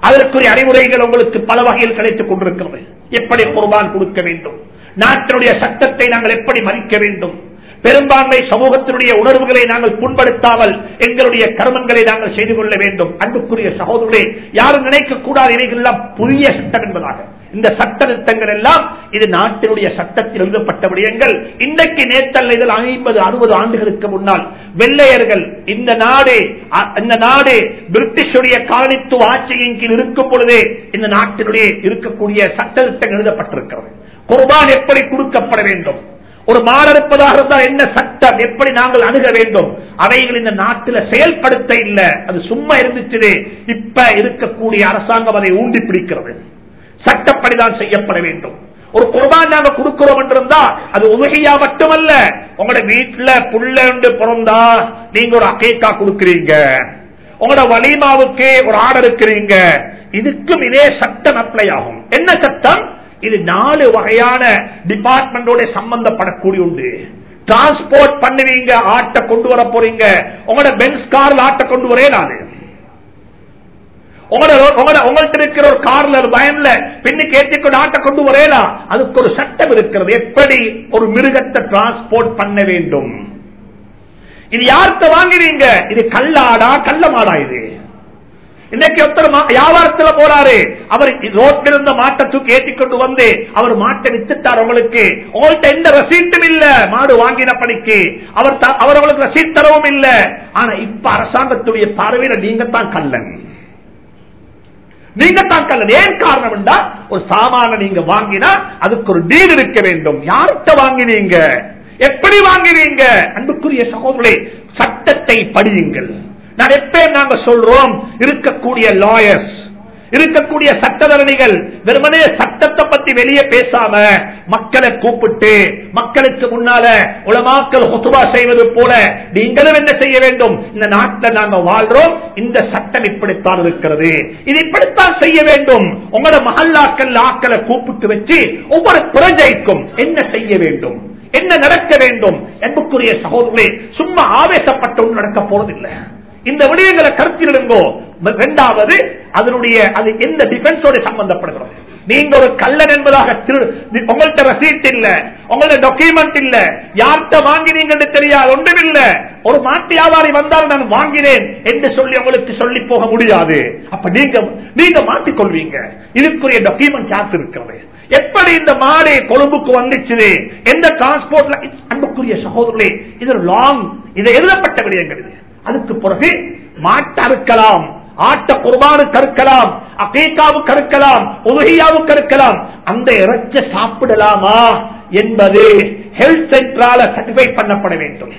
Speaker 2: அதற்குரிய அறிவுரைகள் உங்களுக்கு பல வகையில் கிடைத்துக் கொண்டிருக்கிறது. எப்படி குர்பான் கொடுக்க வேண்டும்? நாட்டினுடைய சட்டத்தை நாங்கள் எப்படி மதிக்க வேண்டும்? பெரும்பான்மை சமூகத்தினுடைய உணர்வுகளை நாங்கள் புண்படுத்தாமல் எங்களுடைய கர்மங்களை நாங்கள் செய்து கொள்ள வேண்டும். அன்புக்குரிய சகோதரர்களே யாரும் நினைக்க கூடாது இவைகள் புதிய சட்டம் என்பதாக. இந்த சட்ட திட்டங்கள் எல்லாம் இது நாட்டினுடைய சட்டத்தில் எழுதப்பட்ட விடயங்கள். இன்றைக்கு நேற்றல்ல இதில் ஐம்பது அறுபது ஆண்டுகளுக்கு முன்னால் வெள்ளையர்கள் இந்த நாடு இந்த நாடு பிரிட்டிஷுடைய காலனித்துவ ஆட்சியின் கீழ் இருக்கும் பொழுதே இந்த நாட்டினுடைய இருக்கக்கூடிய சட்ட திட்டங்கள் எழுதப்பட்டிருக்கிறது. குர்பான் எப்படி கொடுக்கப்பட வேண்டும்? ஒரு மாடு இருந்தால் என்ன சட்டம்? எப்படி நாங்கள் அணுக வேண்டும்? அவைகள் இந்த நாட்டில் செயல்படுத்த இல்லை. அது சும்மா இருந்துச்சு இப்ப இருக்கக்கூடிய அரசாங்கம் அதை ஊண்டி பிடிக்கிறது. சட்டப்படிதான் செய்யப்பட வேண்டும். ஒரு குர்பான் நாங்க கொடுக்கிறோம் என்றிருந்தா அது உதகையா மட்டுமல்ல. உங்களோட வீட்டுல புள்ள பிறந்தா நீங்க ஒரு அகேக்கா கொடுக்கிறீங்க. உங்களோட வலிமாவுக்கு ஒரு ஆர்டர் இருக்கிறீங்க இதுக்கும் இதே சட்டம் அப்ளை ஆகும். என்ன சட்டம்? இது நாலு வகையான டிபார்ட்மெண்டோட சம்பந்தப்படக்கூடிய உண்டு. டிரான்ஸ்போர்ட் பண்ணுவீங்க ஆட்ட கொண்டு வர போறீங்க. உங்களோட பென்ஸ் கார்ல ஆட்டை கொண்டு வரே நான். உங்களோட உங்கள்ட்ட இருக்கிற ஒரு கார்ல ஒரு பயன்ல பின்னுக்கு ஏற்றிக்கொண்டு ஆட்டை கொண்டு வரேனா? அதுக்கு ஒரு சட்டம் இருக்கிறது. எப்படி ஒரு மிருகத்தை டிரான்ஸ்போர்ட் பண்ண வேண்டும்? இது யார்கிட்ட வாங்குறீங்க இது கல்லாடா கள்ள மாடா இது? இன்னைக்கு ஒருத்தர் மா- வியாபாரத்துல போறாரு. அவர் ரோட்ல இருந்த மாட்டை தூக்கி ஏற்றி கொண்டு வந்து அவர் மாட்டை வித்துட்டார் அவங்களுக்கு அவங்கள்ட்ட எந்த ரசீட்டும் இல்ல. மாடு வாங்கின பணிக்கு. அவர் த- அவர் அவங்களுக்கு ரசீட் தரவும் இல்ல. ஆனா இப்ப அரசாங்கத்துடைய பார்வையில நீங்க தான் கல்லன் நீங்க தான் கல்லன் ஏன் காரணம் ஒரு சாமான நீங்க வாங்கினா அதுக்கு ஒரு டீல் இருக்க வேண்டும். யார்கிட்ட வாங்கினீங்க? எப்படி வாங்கினீங்க? அன்புக்குரிய சகோதரே சட்டத்தை படியுங்கள். நான் எப்பயும் நாங்க சொல்றோம் இருக்கக்கூடிய லாயர்ஸ் இருக்கக்கூடிய சட்டத்தரணிகள் வெறுமனே சட்டத்தை பத்தி வெளியே பேசாம மக்களை கூப்பிட்டு மக்களுக்கு முன்னால உலமாக்கல் ஹுத்துபா செய்வது போல நீங்களும் என்ன செய்ய வேண்டும்? இந்த நாட்டில் நாங்க வாழ்றோம் இந்த சட்டம் இப்படித்தான் இருக்கிறது. இது இப்படித்தான் செய்ய வேண்டும். உங்களோட மகல்லாக்கள் ஆக்களை கூப்பிட்டு வச்சு ஒவ்வொரு பிரஜைக்கும் என்ன செய்ய வேண்டும்? என்ன நடக்க வேண்டும்? என்புக்குரிய சகோதரர்களே சும்மா ஆவேசப்பட்டு நடக்க போறதில்லை. இந்த விடயங்களை கருத்திலிடுங்கோ இரண்டாவது அதனுடைய அது எந்த டிஃபென்ஸோட சம்பந்தப்படுகிறது நீங்க ஒரு கள்ளன் என்பதாக திரு- உங்கள்ட்ட ரசீட் இல்ல. உங்கள்ட்ட டாக்குமெண்ட் இல்ல. யார்கிட்ட வாங்கினீங்கன்னு தெரியாது ஒன்றும் இல்ல. ஒரு மாட்டு வியாபாரி வந்தால் நான் வாங்கினேன் என்று சொல்லி உங்களுக்கு சொல்லி போக முடியாது. அப்ப நீங்க நீங்க மாட்டிக்கொள்வீங்க. இதுக்குரிய டாக்குமெண்ட் யாருக்கு இருக்கிறது? எப்படி இந்த மாடு கொழும்புக்கு வந்துச்சு எந்த டிரான்ஸ்போர்ட்ல அன்புக்குரிய சகோதரர்களே இது லாங் இது எழுதப்பட்ட விடயங்கள் இது. அதுக்கு பிறகு மாட்டை அறுக்கலாம் ஆட்ட குர்பானு கருக்கலாம் அகீகாவு கருக்கலாம் உதகியாவு கருக்கலாம் அந்த இறைச்ச சாப்பிடலாமா என்பது ஹெல்த் சென்டரால சர்டிஃபை பண்ணப்பட வேண்டும்.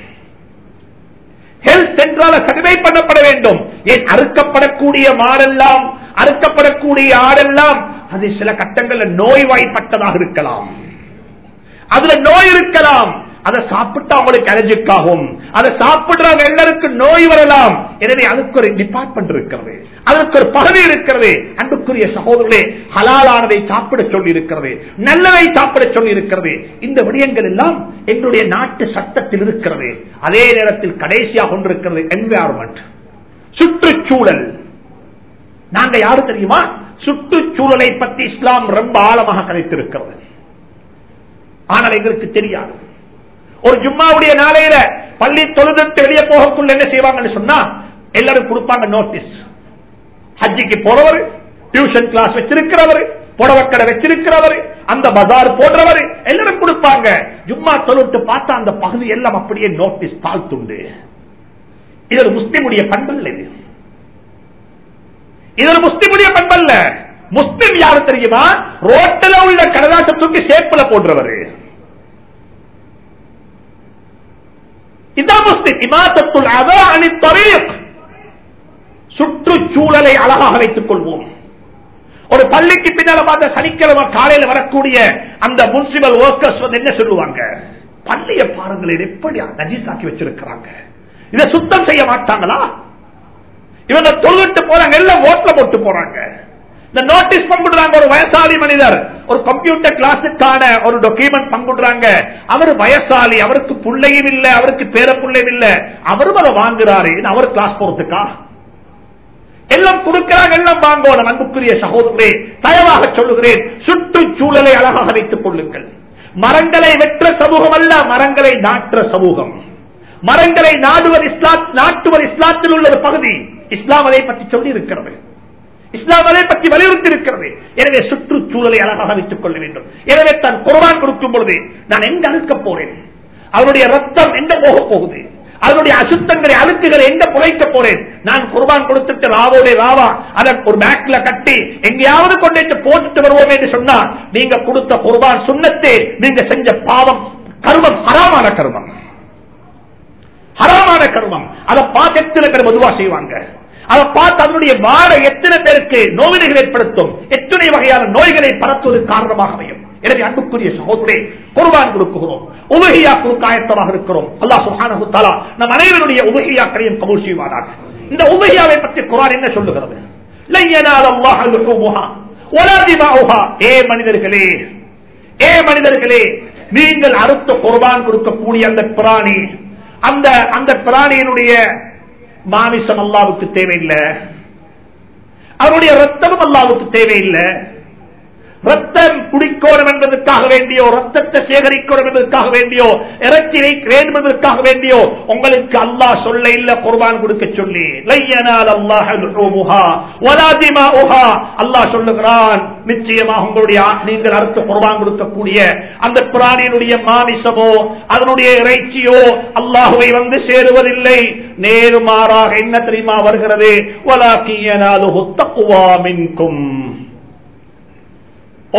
Speaker 2: ஹெல்த் சென்டரால சர்டிஃபை பண்ணப்பட வேண்டும். ஏன் அறுக்கப்படக்கூடிய மாடெல்லாம் அறுக்கப்படக்கூடிய ஆடெல்லாம் அது சில கட்டங்களில் நோய்வாய்ப்பட்டதாக இருக்கலாம். அதுல நோய் இருக்கலாம். அதை சாப்பிட்டா அவங்களுக்கு அலர்ஜிக்காகும் அதை சாப்பிடுறவங்க எல்லாருக்கும் நோய் வரலாம். எனவே அதுக்கு ஒரு டிபார்ட்மெண்ட் இருக்கிறது. அதற்கு ஒரு பகுதி இருக்கிறது. அன்புக்குரிய சகோதரர்களே ஹலாலானதை சாப்பிட சொல்லி இருக்கிறது நல்லதை சாப்பிட சொல்லி இருக்கிறது இந்த விடயங்கள் எல்லாம் எங்களுடைய நாட்டு சட்டத்தில் இருக்கிறது. அதே நேரத்தில் கடைசியாக கொண்டிருக்கிறது என்வாரன்மெண்ட் சுற்றுச்சூழல். நாங்க யாரு தெரியுமா? சுற்றுச்சூழலை பற்றி இஸ்லாம் ரொம்ப ஆழமாக கதைத்திருக்கிறது. ஆனால் எங்களுக்கு தெரியாது. ஒரு ஜும்மாவுடைய நாளையில பள்ளி தொழுதுட்டு வெளியே போகக்குள்ள என்ன செய்வாங்கன்னு சொன்னா எல்லாரும் கொடுப்பாங்க நோட்டீஸ் ஹஜ்ஜிக்கு போறவர் டியூஷன் கிளாஸ் வச்சிருக்கிறவர் புடவக்கடை வச்சிருக்கிறவர் அந்த பஜார் போடுறவர் எல்லாரும் கொடுப்பாங்க. ஜும்மா தொழுட்டு பார்த்தா அந்த பகுதி எல்லாம் அப்படியே நோட்டீஸ் தாழ்த்துண்டு. இது ஒரு முஸ்லிமுடைய பண்பல்ல இது. இது ஒரு முஸ்லிமுடைய பண்பல்ல முஸ்லிம் யாரு தெரியுமா? ரோட்டில் உள்ள கடலாட்டை தூக்கி சேப்பில் போடுறவர். இதான் முஸ்லிம் இமாத்தத்துள் சுற்றுச்சூழலை அழகாக வைத்துக் கொள்வோம். ஒரு பள்ளிக்கு பின்னால பார்த்த சனிக்கிழமை காலையில் வரக்கூடிய அந்த முனிசிபல் ஒர்க்கர்ஸ் வந்து என்ன சொல்லுவாங்க? பள்ளிய பாருங்களில் எப்படி நஜீசாக்கி வச்சிருக்கிறாங்க? இதை சுத்தம் செய்ய மாட்டாங்களா? இவங்க தொழுகிட்டு போறாங்க எல்லாம் ஓட்டுல போட்டு போறாங்க. இந்த நோட்டீஸ் பங்குடுறாங்க ஒரு வயசாளி மனிதர். ஒரு கம்ப்யூட்டர் கிளாஸுக்கான ஒரு டாக்குமெண்ட் பங்குடுறாங்க அவர் வயசாளி அவருக்கு பிள்ளையும் இல்ல அவருக்கு பேர பிள்ளையும் இல்ல. அவரும் அதை வாங்குறாரு. அவர் கிளாஸ் போறதுக்கா எல்லாம் கொடுக்கிறாங்க எல்லாம் வாங்கணும் அன்புக்குரிய சகோதரே தயவாக சொல்லுகிறேன் சுற்றுச்சூழலை அழகாக வைத்துக் கொள்ளுங்கள். மரங்களை வெற்ற சமூகம் அல்ல மரங்களை நாற்ற சமூகம். மரங்களை நாடுவர் இஸ்லாத் நாட்டுவர் இஸ்லாத்தில் உள்ள ஒரு பகுதி. இஸ்லாம் அதை பற்றி சொல்லி இருக்கிறது இஸ்லாம் அதை பற்றி வலியுறுத்தி இருக்கிறது எனவே சுற்றுச்சூழலை அழகாக வைத்துக் கொள்ள வேண்டும். எனவே தான் குர்பான் கொடுக்கும் பொழுது நான் எங்க அழுக்க போறேன்? அவருடைய ரத்தம் எங்க போக போகுது? அதனுடைய அசுத்தங்களை அழுத்துகளை எங்க புழைக்க போறேன்? நான் குர்பான் கொடுத்துட்டு ராவோட ராவா அதன் ஒரு பேக்ல கட்டி எங்கேயாவது கொண்டு போட்டுட்டு வருவோம் என்று சொன்னா நீங்க கொடுத்த குர்பான் சுண்ணத்தை நீங்க செஞ்ச பாவம் கருமம் ஹராமான கருமம். ஹராமான கருமம். அதை பார்த்து எத்தனை செய்வாங்க. அதை பார்த்து அதனுடைய வாட எத்தனை பேருக்கு நோவினைகள் ஏற்படுத்தும் எத்தனை வகையான நோய்களை பரத்துவது காரணமாக அமையும்? எனவே அன்புக்குரிய சகோதரே குர்பான் கொடுக்கிறோம் உபகியா குறுக்காயத்தமாக இருக்கிறோம். அல்லா சுஹானு தஆலா நம் அனைவருடைய உபகையாக்களையும் கபூல் செய்வாராக இந்த உபகையாவை பற்றி குரான் என்ன சொல்லுகிறது? ஏ மனிதர்களே ஏ மனிதர்களே நீங்கள் அறுத்த குர்பான் கொடுக்கக்கூடிய அந்த பிராணி அந்த அந்த பிராணியினுடைய மாமிசம் அல்லாவுக்கு தேவையில்லை. அவருடைய ரத்தமும் அல்லாவுக்கு தேவையில்லை. ரத்தம் குடிக்கோணும் என்பதற்காக வேண்டியோ ரத்தத்தை சேகரிக்கணும் என்பதற்காக வேண்டியோ இறைச்சியை வைக்க வேண்டும் என்பதற்காக வேண்டியோ உங்களுக்கு அல்லாஹ் சொல்ல இல்ல குர்பான் கொடுக்க சொல்லி. அல்லாஹ் அல்லாஹ் சொல்லுகிறான் நிச்சயமாக உங்களுடைய நீங்கள் அறுத்து குர்பான் கொடுக்கக்கூடிய அந்த பிராணியினுடைய மாமிசமோ அதனுடைய இறைச்சியோ அல்லாஹுவை வந்து சேருவதில்லை. நேருமாறாக என்ன தெரியுமா வருகிறது? வலாக்கியனாலு மின்கும்.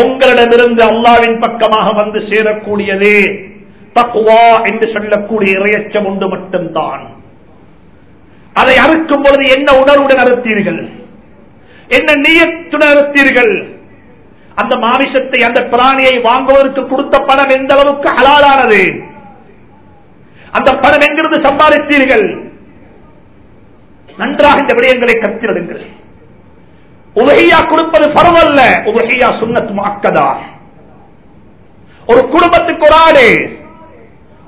Speaker 2: உங்களிடமிருந்து அல்லாவின் பக்கமாக வந்து சேரக்கூடியது தக்குவா என்று சொல்லக்கூடிய இறையச்சம் உண்டு மட்டும்தான். அதை அறுக்கும் பொழுது என்ன உணர்வுடன் அறுத்தீர்கள்? என்ன நீயத்துடன் அறுத்தீர்கள்? அந்த மாமிசத்தை அந்த பிராணியை வாங்குவதற்கு கொடுத்த பணம் எந்த அளவுக்கு ஹலாலானது? அந்த பணம் எங்கிருந்து சம்பாதித்தீர்கள்? நன்றாக இந்த விடயங்களை கத்திரிடுங்கள் உலகையா கொடுப்பது பரவல்ல. உலகையா சுண்ணத்து மாக்கதா ஒரு குடும்பத்துக்கு ஒரு ஆடு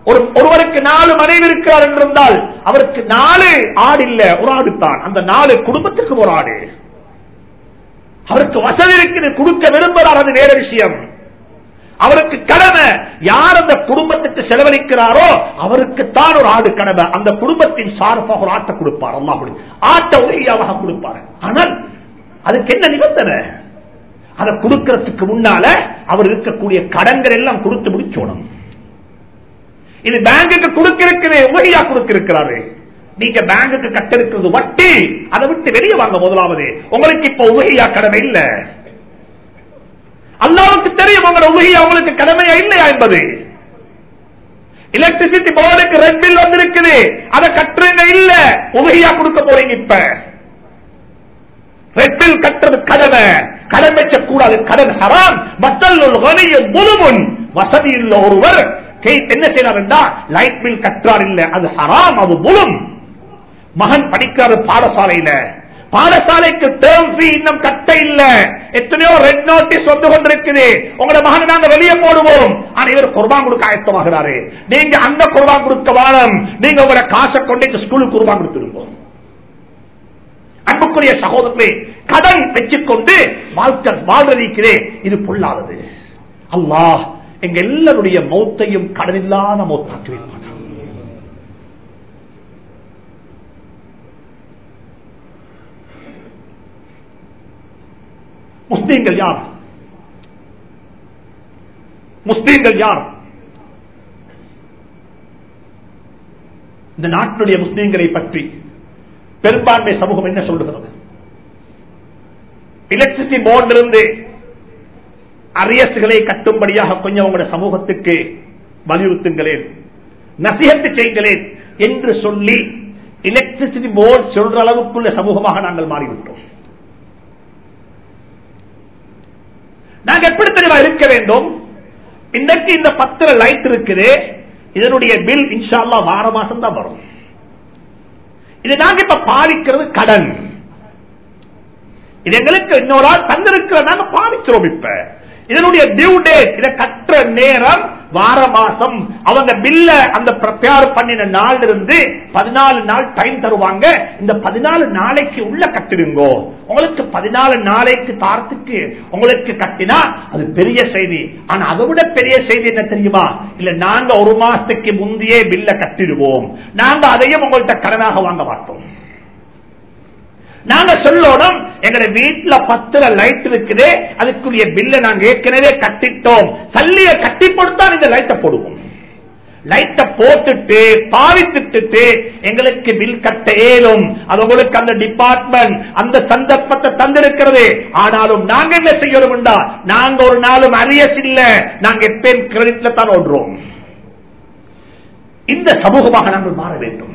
Speaker 2: ஒரு ஒருவருக்கு நாலு மனைவி இருக்கிறார் என்றிருந்தால் அவருக்கு நாலு ஆடு இல்ல ஒரு ஆடு தான். அந்த நாலு குடும்பத்துக்கு ஒரு ஆடு. அவருக்கு வசதி இருக்குது கொடுக்க விரும்புகிறார் அது வேற விஷயம். அவருக்கு கடமை யார் அந்த குடும்பத்துக்கு செலவழிக்கிறாரோ அவருக்கு தான் ஒரு ஆடு கடமை. அந்த குடும்பத்தின் சார்பாக ஒரு ஆட்டை கொடுப்பார் அல்லா ஆட்டை உதவியாக கொடுப்பார். ஆனால் அதுக்கு என்ன நிபந்தனை? அதை கொடுக்கறதுக்கு முன்னால அவர் இருக்கக்கூடிய கடன்கள் எல்லாம் கொடுத்து முடிச்சோணும் இது பேங்குக்கு கொடுக்க இருக்குது கொடுக்கிறாரு நீங்க பேங்குக்கு கட்டிருக்கிறது வட்டி அதை விட்டு வெளியே வாங்க முதலாவது. உங்களுக்கு இப்ப உபகையா கடமை இல்ல. அல்லாவுக்கு தெரியும் உங்களோட உபகையா உங்களுக்கு கடமையா இல்லையா என்பது. எலக்ட்ரிசிட்டி போர்டுக்கு ரெட் பில் வந்திருக்குது. அதை கட்டுறீங்க இல்ல. உகையா கொடுக்க போறீங்க இப்ப. ரெட்டில் கட்டுறது கடமை. கடன் வைக்கக்கூடாது. கூடாது கடன் ஹராம். மக்கள் முழுமுன். வசதி உள்ள ஒருவர். என்ன செய்யறார் என்றால் லைட் பில் கட்டுறார் இல்ல. அது ஹராம் அது முழும். மகன் படிக்கிறார் பாடசாலையில. பாடசாலைக்கு டேர்ம் ஃபீ இன்னும் கட்ட இல்ல. எத்தனையோ ரெட் நோட்டீஸ் வந்து கொண்டிருக்குது. உங்களோட மகனை நாங்க வெளியே போடுவோம். ஆனா இவர் குர்பான் கொடுக்க ஆயத்தமாகிறாரு. நீங்க அந்த குர்பான் கொடுக்க வாரம் நீங்க உங்களோட காசை கொண்டு ஸ்கூலுக்கு குர்பான் கொடுத்துருவோம் அன்புக்குரிய சகோதரர்களே கடன் வச்சுக்கொண்டு வாழ்க்கை வாழ்வதற்கிறே இது பொல்லாதது. அல்லாஹ் எங்க எல்லாருடைய மௌத்தையும் கடனில்லாத மௌத்தாக்கி வைப்பான். முஸ்லீம்கள் யார்? முஸ்லீம்கள் யார்? இந்த நாட்டினுடைய முஸ்லீம்களை பற்றி பெரும்பான்மை சமூகம் என்ன சொல்லுகிறது? எலக்ட்ரிசிட்டி போர்டிலிருந்து அரியசுகளை கட்டும்படியாக கொஞ்சம் உங்களுடைய சமூகத்துக்கு வலியுறுத்துங்களேன். நசிகத்து செய்கிறேன் என்று சொல்லி எலக்ட்ரிசிட்டி போர்டு சொல்ற அளவுக்குள்ள சமூகமாக நாங்கள் மாறிவிட்டோம். நாங்கள் எப்படி தெரியுமா இருக்க வேண்டும்? இன்றைக்கு இந்த பத்திர லைட் இருக்குது. இதனுடைய பில் இன்ஷால்லா வார மாசம் தான் வரும். இது நாங்க இப்ப பாதிக்கிறது கடன். இது எங்களுக்கு இன்னொரு ஆள் தந்திருக்கிற நாங்க பாதிக்கிறோம் இப்ப. இதனுடைய டியூ டேட் இதை கட்டுற நேரம் வார மாசம் அவங்க பில்ல அந்த ப்ரிப்பேர் பண்ணின நாள் இருந்து பதினாலு நாள் டைம் தருவாங்க. இந்த பதினாலு நாளைக்கு உள்ள கட்டிடுங்கோ. உங்களுக்கு பதினாலு நாளைக்கு தாரத்துக்கு உங்களுக்கு கட்டினா அது பெரிய செய்தி. ஆனா அதை விட பெரிய செய்தி என்ன தெரியுமா? இல்ல நாங்க ஒரு மாசத்துக்கு முந்தையே பில்ல கட்டிடுவோம். நாங்க அதையும் உங்கள்கிட்ட கடனாக வாங்க மாட்டோம். நாங்க சொல்லணும் எங்களை வீட்டுல பத்துல லைட் இருக்குது அதுக்குரிய பில்ல நாங்க ஏற்கனவே கட்டிட்டோம். சல்லிய கட்டி போட்டுதான் இந்த லைட்டை போடுவோம். லைட்டை போட்டுட்டு பாவித்துட்டு எங்களுக்கு பில் கட்ட ஏலும் அது உங்களுக்கு அந்த டிபார்ட்மெண்ட் அந்த சந்தர்ப்பத்தை தந்திருக்கிறது. ஆனாலும் நாங்க என்ன செய்யணும் நாங்க ஒரு நாளும் அரியஸ் இல்ல. நாங்க எப்பயும் கிரெடிட்ல தான் ஓடுறோம். இந்த சமூகமாக நாங்கள் மாற வேண்டும்.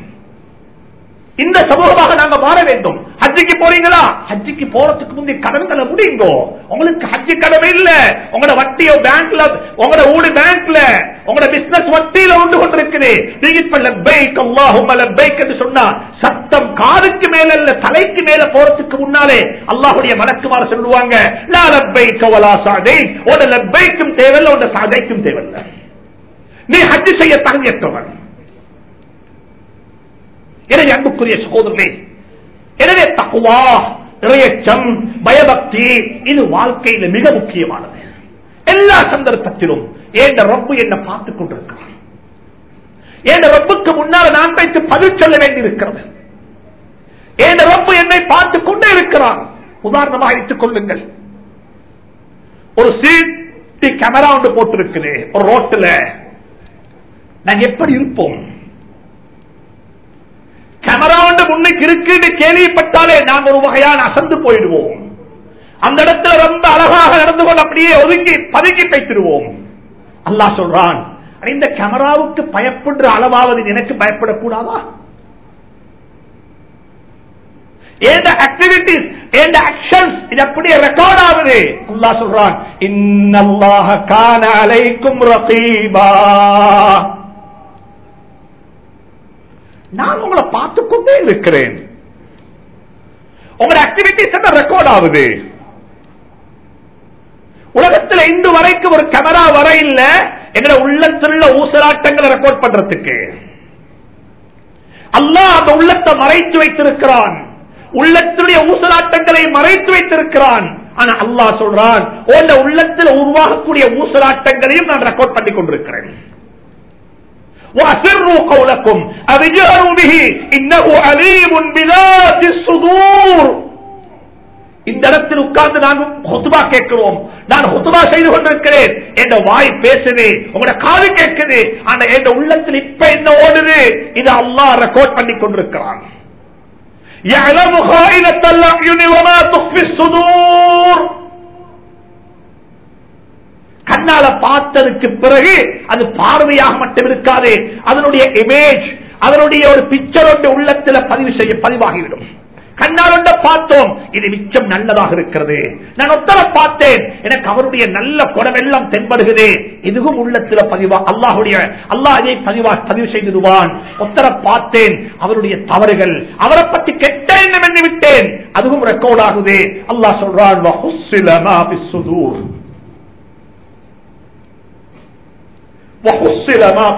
Speaker 2: இந்த சமூகமாக நாங்க மாற வேண்டும். ஹஜ்ஜிக்கு போறீங்களா? ஹஜ்ஜிக்கு போறதுக்கு முந்தைய கடன்களை முடியுங்கோ? உங்களுக்கு ஹஜ்ஜி கடமை இல்ல. உங்களோட வட்டியோ பேங்க்ல உங்களோட ஊடு பேங்க்ல உங்களோட பிசினஸ் வட்டியில உண்டு கொண்டிருக்குது. நீங்க இப்ப லப்பைக் அல்லாஹும் லப்பைக் என்று சொன்னா சத்தம் காதுக்கு மேல இல்ல தலைக்கு மேல போறதுக்கு முன்னாலே அல்லாஹுடைய மலக்குமார சொல்லுவாங்க லா லப்பைக் வலா சாதை உட லப்பைக்கும் தேவையில்லை உட சாதைக்கும் தேவையில்லை. நீ ஹஜ்ஜி செய்ய தகுதியற்றவன். எனவே அன்புக்குரிய சகோதரர்களே எனவே தக்குவா இறையச்சம் பயபக்தி இது வாழ்க்கையில மிக முக்கியமானது. எல்லா சந்தர்ப்பத்திலும் ஏண்ட ரப்பு என்ன பார்த்துக் கொண்டிருக்கிறான் ஏண்ட ரப்புக்கு முன்னால் நான் வைத்து பதில் சொல்ல வேண்டியிருக்கிறது. ஏண்ட ரப்பு என்னை பார்த்துக் கொண்டே இருக்கிறான் உதாரணமாக வைத்துக் கொள்ளுங்கள். ஒரு சீட்டி கேமரா ஒன்று போட்டிருக்குது ஒரு ரோட்டில். நான் எப்படி இருப்போம்? கேமரா முன்னுக்கு இருக்குன்னு கேள்விப்பட்டாலே நாங்கள் ஒரு வகையான அசந்து போயிடுவோம். அந்த இடத்துல ரொம்ப அழகாக நடந்து கொண்டு அப்படியே ஒதுங்கி பதுக்கி வைத்திருவோம். அல்லாஹ் சொல்றான் இந்த கேமராவுக்கு பயப்படுற அளவாவது எனக்கு பயப்படக்கூடாதா? ஏந்த ஆக்டிவிட்டிஸ் ஏந்த ஆக்ஷன்ஸ் இது அப்படியே ரெக்கார்ட் ஆகுது. அல்லாஹ் சொல்றான் இன்னல்லாஹ கான அலைக்கும் ரகீபா. நான் உங்களை பார்த்து கொண்டே இருக்கிறேன். உங்களோட ஆக்டிவிட்டிஸ் ரெக்கார்ட் ஆகுது? உலகத்தில் இன்று வரைக்கும் ஒரு கேமரா வர இல்ல எங்களை உள்ளத்துள்ள ஊசலாட்டங்களை ரெக்கார்ட் பண்றதுக்கு. அல்லாஹ் அந்த உள்ளத்தை மறைத்து வைத்திருக்கிறான். உள்ளத்தினுடைய ஊசலாட்டங்களை மறைத்து வைத்திருக்கிறான். ஆனா அல்லாஹ் சொல்றான் உள்ளத்தில் உருவாகக்கூடிய ஊசலாட்டங்களையும் நான் ரெக்கார்ட் பண்ணி கொண்டிருக்கிறேன் وأسروا قولكم أبجاروا به إنه عليم بذات الصدور இந்த இடத்தில் உட்கார்ந்து நான் ஹுத்துபா கேட்கிறோம் நான் ஹுத்துபா செய்து கொண்டிருக்கிறேன் என்ற வாய் பேசுது உங்களோட காது கேட்குது ஆனா என் உள்ளத்தில் இப்ப என்ன ஓடுது இது அல்லாஹ் ரெக்கார்ட் பண்ணி கொண்டிருக்கிறான் يعلم خائنة الأعين وما تخفي الصدور கண்ணால பார்த்ததுக்கு பிறகு அது பார்வையாக மட்டும் இருக்காது. அதனுடைய இமேஜ் அதனுடைய ஒரு பிக்சர் ஒன்று உள்ளத்தில் பதிவு செய்ய பதிவாகிவிடும். கண்ணால் பார்த்தோம் இது மிச்சம் நல்லதாக இருக்கிறது. நான் ஒத்தர பார்த்தேன் எனக்கு அவருடைய நல்ல குடமெல்லாம் தென்படுகிறது. இதுவும் உள்ளத்துல பதிவா அல்லாஹுடைய அல்லாஹ் இதை பதிவா பதிவு செய்திருவான் ஒத்தர பார்த்தேன் அவருடைய தவறுகள் அவரை பற்றி கெட்ட எண்ணம் எண்ணி விட்டேன். அதுவும் ரெக்கார்ட் ஆகுது. அல்லாஹ் சொல்றான் وحصل ما في